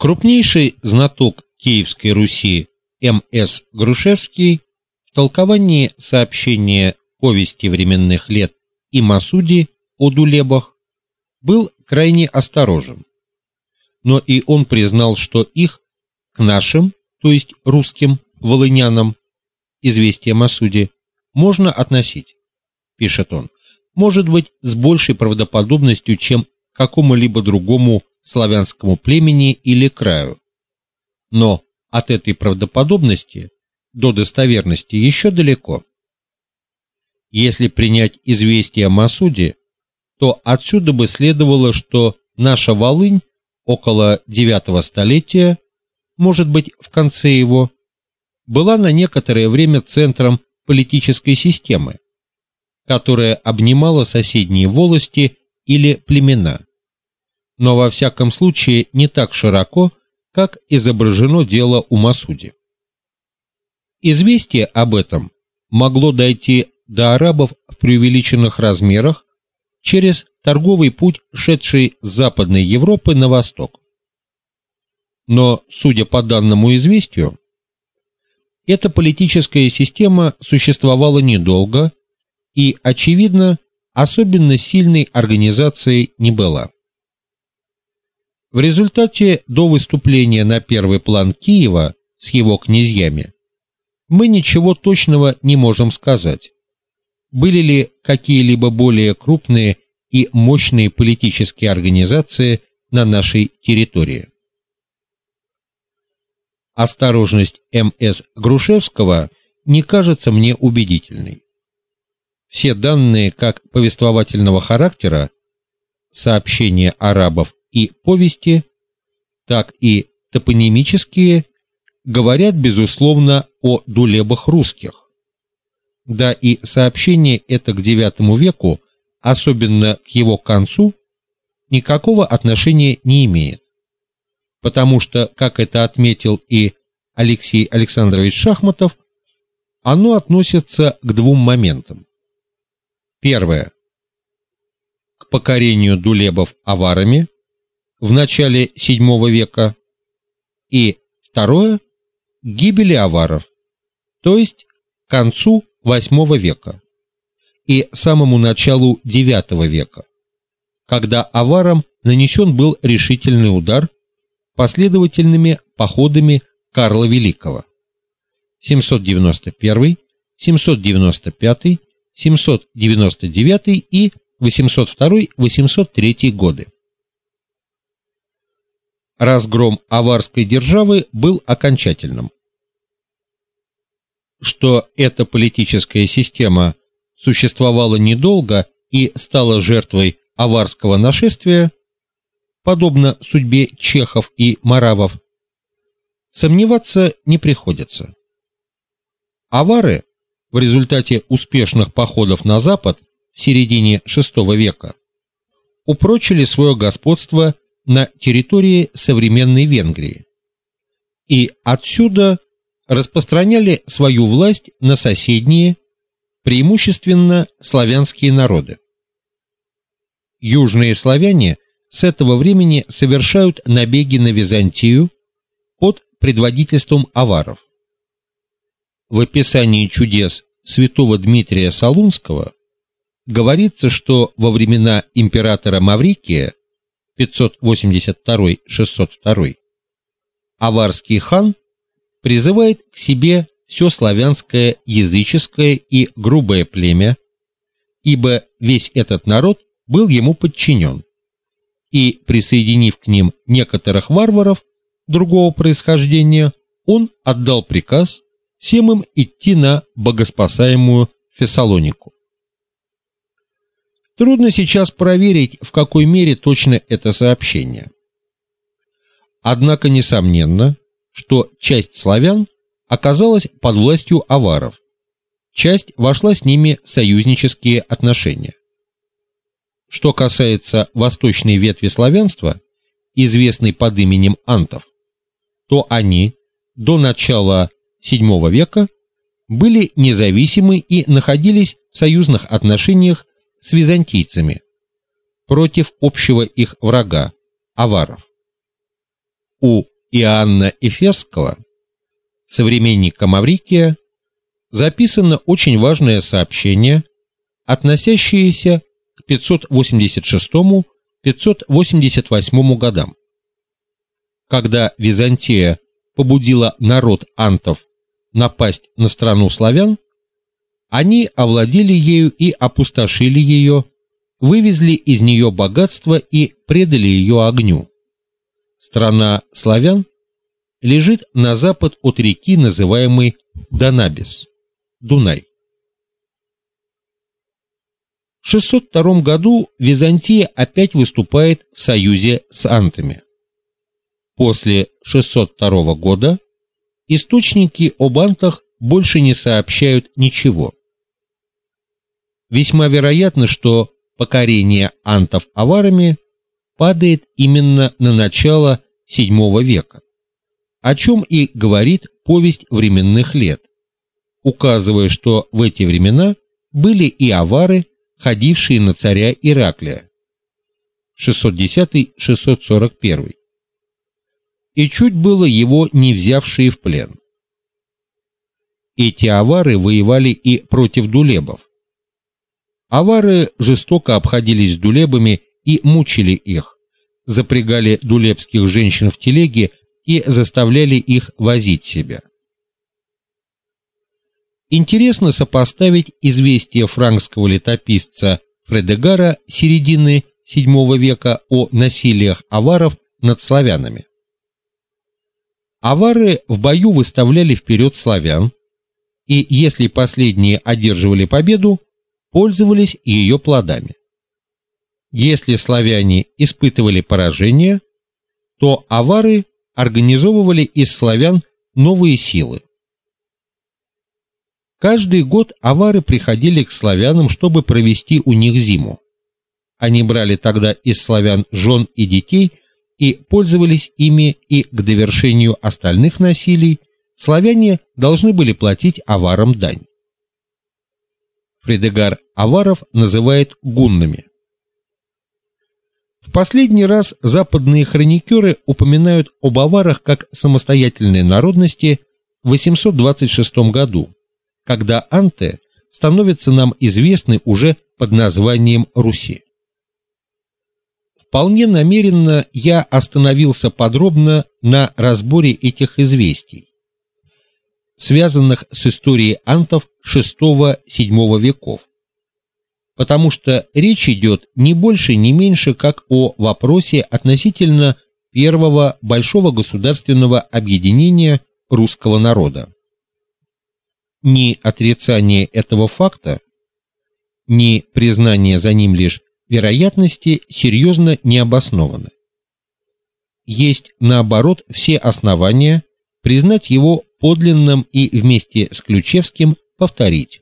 Крупнейший знаток Киевской Руси М.С. Грушевский в толковании сообщения повести временных лет и Масуди о Дулебах был крайне осторожен. Но и он признал, что их к нашим, то есть русским волынянам, известия Масуди можно относить, пишет он. Может быть, с большей правдоподобностью, чем какому-либо другому славянскому племени или краю. Но от этой правдоподобности до достоверности еще далеко. Если принять известие о Масуде, то отсюда бы следовало, что наша Волынь около IX столетия, может быть, в конце его, была на некоторое время центром политической системы, которая обнимала соседние волости или племена. Но во всяком случае не так широко, как изображено дело у Масуди. Известие об этом могло дойти до арабов в преувеличенных размерах через торговый путь, шедший с Западной Европы на восток. Но, судя по данному известию, эта политическая система существовала недолго и, очевидно, особенно сильной организацией не была. В результате до выступления на первый план Киева с его князьями мы ничего точного не можем сказать. Были ли какие-либо более крупные и мощные политические организации на нашей территории? Осторожность МС Грушевского не кажется мне убедительной. Все данные как повествовательного характера, сообщения арабов и повести, так и топонимические говорят безусловно о дулебах русских. Да и сообщение это к IX веку, особенно к его концу, никакого отношения не имеет. Потому что, как это отметил и Алексей Александрович Шахматов, оно относится к двум моментам. Первое. К покорению дулебов аварами в начале VII века. И второе. К гибели аваров, то есть к концу VIII века и самому началу IX века, когда аварам нанесен был решительный удар последовательными походами Карла Великого. 791, 795, 799 и 802-803 годы разгром аварской державы был окончательным. Что эта политическая система существовала недолго и стала жертвой аварского нашествия, подобно судьбе чехов и маравов, сомневаться не приходится. Авары в результате успешных походов на запад в середине VI века упрочили свое господство на территории современной Венгрии. И отсюда распространяли свою власть на соседние, преимущественно славянские народы. Южные славяне с этого времени совершают набеги на Византию под предводительством аваров. В описании чудес святого Дмитрия Солунского говорится, что во времена императора Маврикия 582-602, аварский хан призывает к себе все славянское языческое и грубое племя, ибо весь этот народ был ему подчинен. И присоединив к ним некоторых варваров другого происхождения, он отдал приказ всем им идти на богоспасаемую Фессалонику. Трудно сейчас проверить, в какой мере точно это сообщение. Однако несомненно, что часть славян оказалась под властью аваров. Часть вошла с ними в союзнические отношения. Что касается восточной ветви славянства, известной под именем антов, то они до начала VII века были независимы и находились в союзных отношениях с византийцами против общего их врага аваров. У Иоанна Эфесского, современника Маврикия, записано очень важное сообщение, относящееся к 586-588 годам. Когда Византия побудила народ антов напасть на страну славян, они овладели ею и опустошили ее, вывезли из нее богатство и предали ее огню. Страна славян лежит на запад от реки, называемой Данабис, Дунай. В 602 году Византия опять выступает в союзе с антами. После 602 года источники об антах больше не сообщают ничего. Весьма вероятно, что покорение антов аварами падает именно на начало VII века, о чем и говорит повесть временных лет, указывая, что в эти времена были и авары, ходившие на царя Ираклия 610-641 и чуть было его не взявшие в плен. Эти авары воевали и против дулебов. Авары жестоко обходились с дулебами и мучили их, запрягали дулебских женщин в телеги и заставляли их возить себя. Интересно сопоставить известие франкского летописца Фредегара середины VII века о насилиях аваров над славянами. Авары в бою выставляли вперед славян, и если последние одерживали победу, пользовались ее плодами. Если славяне испытывали поражение, то авары организовывали из славян новые силы. Каждый год авары приходили к славянам, чтобы провести у них зиму. Они брали тогда из славян жен и детей и пользовались ими, и к довершению остальных насилий славяне должны были платить аварам дань. Фредегар аваров называет гуннами. В последний раз западные хроникеры упоминают об аварах как самостоятельной народности в 826 году, когда анты становятся нам известны уже под названием Руси. Вполне намеренно я остановился подробно на разборе этих известий, связанных с историей антов VI-VII веков. Потому что речь идет не больше, не меньше, как о вопросе относительно первого большого государственного объединения русского народа. Ни отрицание этого факта, ни признание за ним лишь вероятности серьезно не обоснованы. Есть наоборот все основания признать его подлинным и вместе с Ключевским повторить.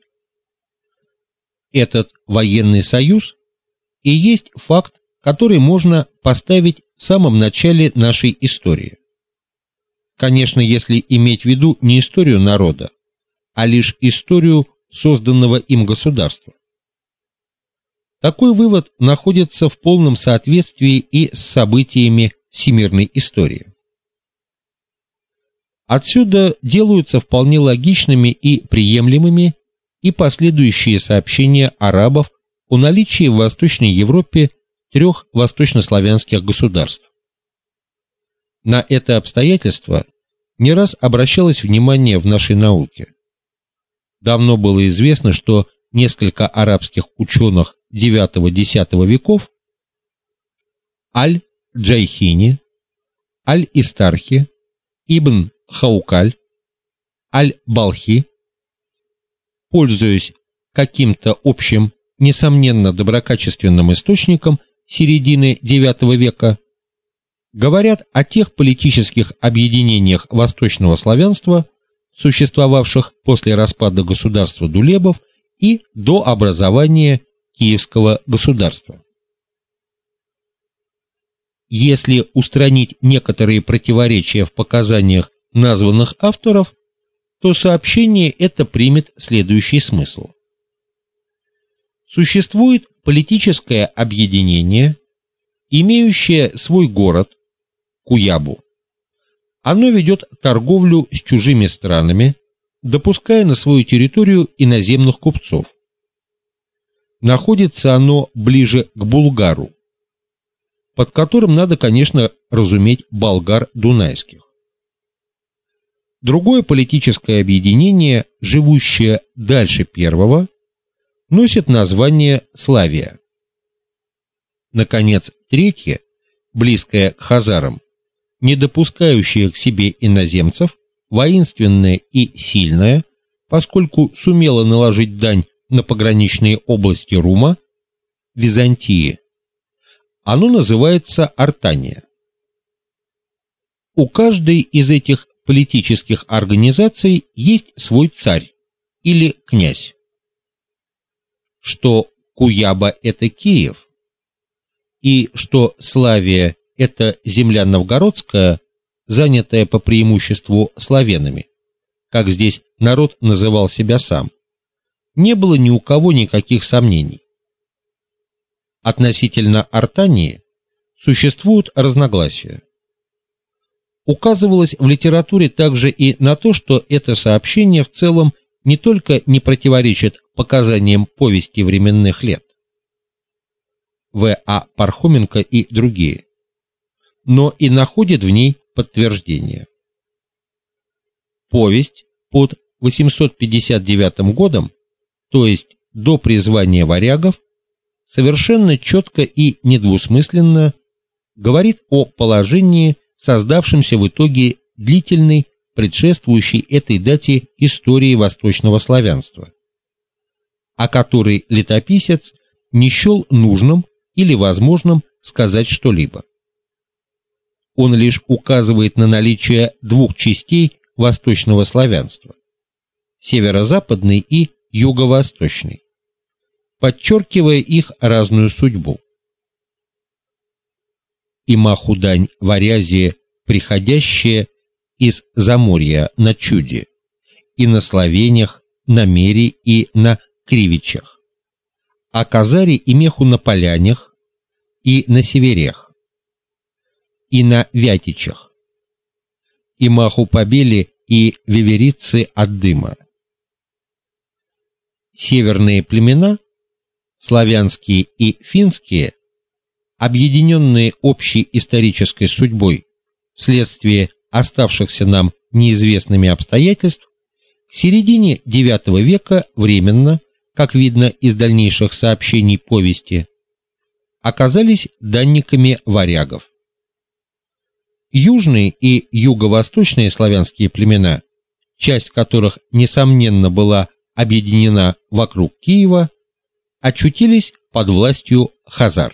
Этот военный союз и есть факт, который можно поставить в самом начале нашей истории. Конечно, если иметь в виду не историю народа, а лишь историю созданного им государства. Такой вывод находится в полном соответствии и с событиями всемирной истории. Отсюда делаются вполне логичными и приемлемыми и последующие сообщения арабов о наличии в Восточной Европе трех восточнославянских государств. На это обстоятельство не раз обращалось внимание в нашей науке. Давно было известно, что несколько арабских ученых IX-X веков Аль-Джайхини, Аль-Истархи, Ибн Хаукаль, Аль-Балхи, пользуясь каким-то общим, несомненно доброкачественным источником середины IX века, говорят о тех политических объединениях восточного славянства, существовавших после распада государства Дулебов и до образования Киевского государства. Если устранить некоторые противоречия в показаниях названных авторов, то сообщение это примет следующий смысл. Существует политическое объединение, имеющее свой город Куябу, Оно ведет торговлю с чужими странами, допуская на свою территорию иноземных купцов. Находится оно ближе к Булгару, под которым надо, конечно, разуметь болгар дунайских. Другое политическое объединение, живущее дальше первого, носит название Славия. Наконец, третье, близкое к хазарам, не допускающее к себе иноземцев, воинственное и сильное, поскольку сумело наложить дань на пограничные области Рума, Византии. Оно называется Артания. У каждой из этих политических организаций есть свой царь или князь. Что Куяба это Киев, и что Славия это земля новгородская, занятая по преимуществу славянами, как здесь народ называл себя сам. Не было ни у кого никаких сомнений. Относительно Артании существуют разногласия. Указывалось в литературе также и на то, что это сообщение в целом не только не противоречит показаниям повести временных лет, В.А. Пархоменко и другие, но и находит в ней подтверждение. Повесть под 859 годом, то есть до призвания варягов, совершенно четко и недвусмысленно говорит о положении, создавшемся в итоге длительной, предшествующей этой дате истории восточного славянства, о которой летописец не счел нужным или возможным сказать что-либо. Он лишь указывает на наличие двух частей восточного славянства: северо-западной и юго-восточной, подчеркивая их разную судьбу. И махудань варязи, приходящие из Заморья на Чуде, и на Словениях, на Мере и на Кривичах, а Казари и Меху на Полянях и на Северях, и на Вятичах, и маху побели и виверицы от дыма. Северные племена, славянские и финские, объединенные общей исторической судьбой вследствие оставшихся нам неизвестными обстоятельств, в середине IX века временно, как видно из дальнейших сообщений повести, оказались данниками варягов. Южные и юго-восточные славянские племена, часть которых несомненно была объединена вокруг Киева, очутились под властью хазар.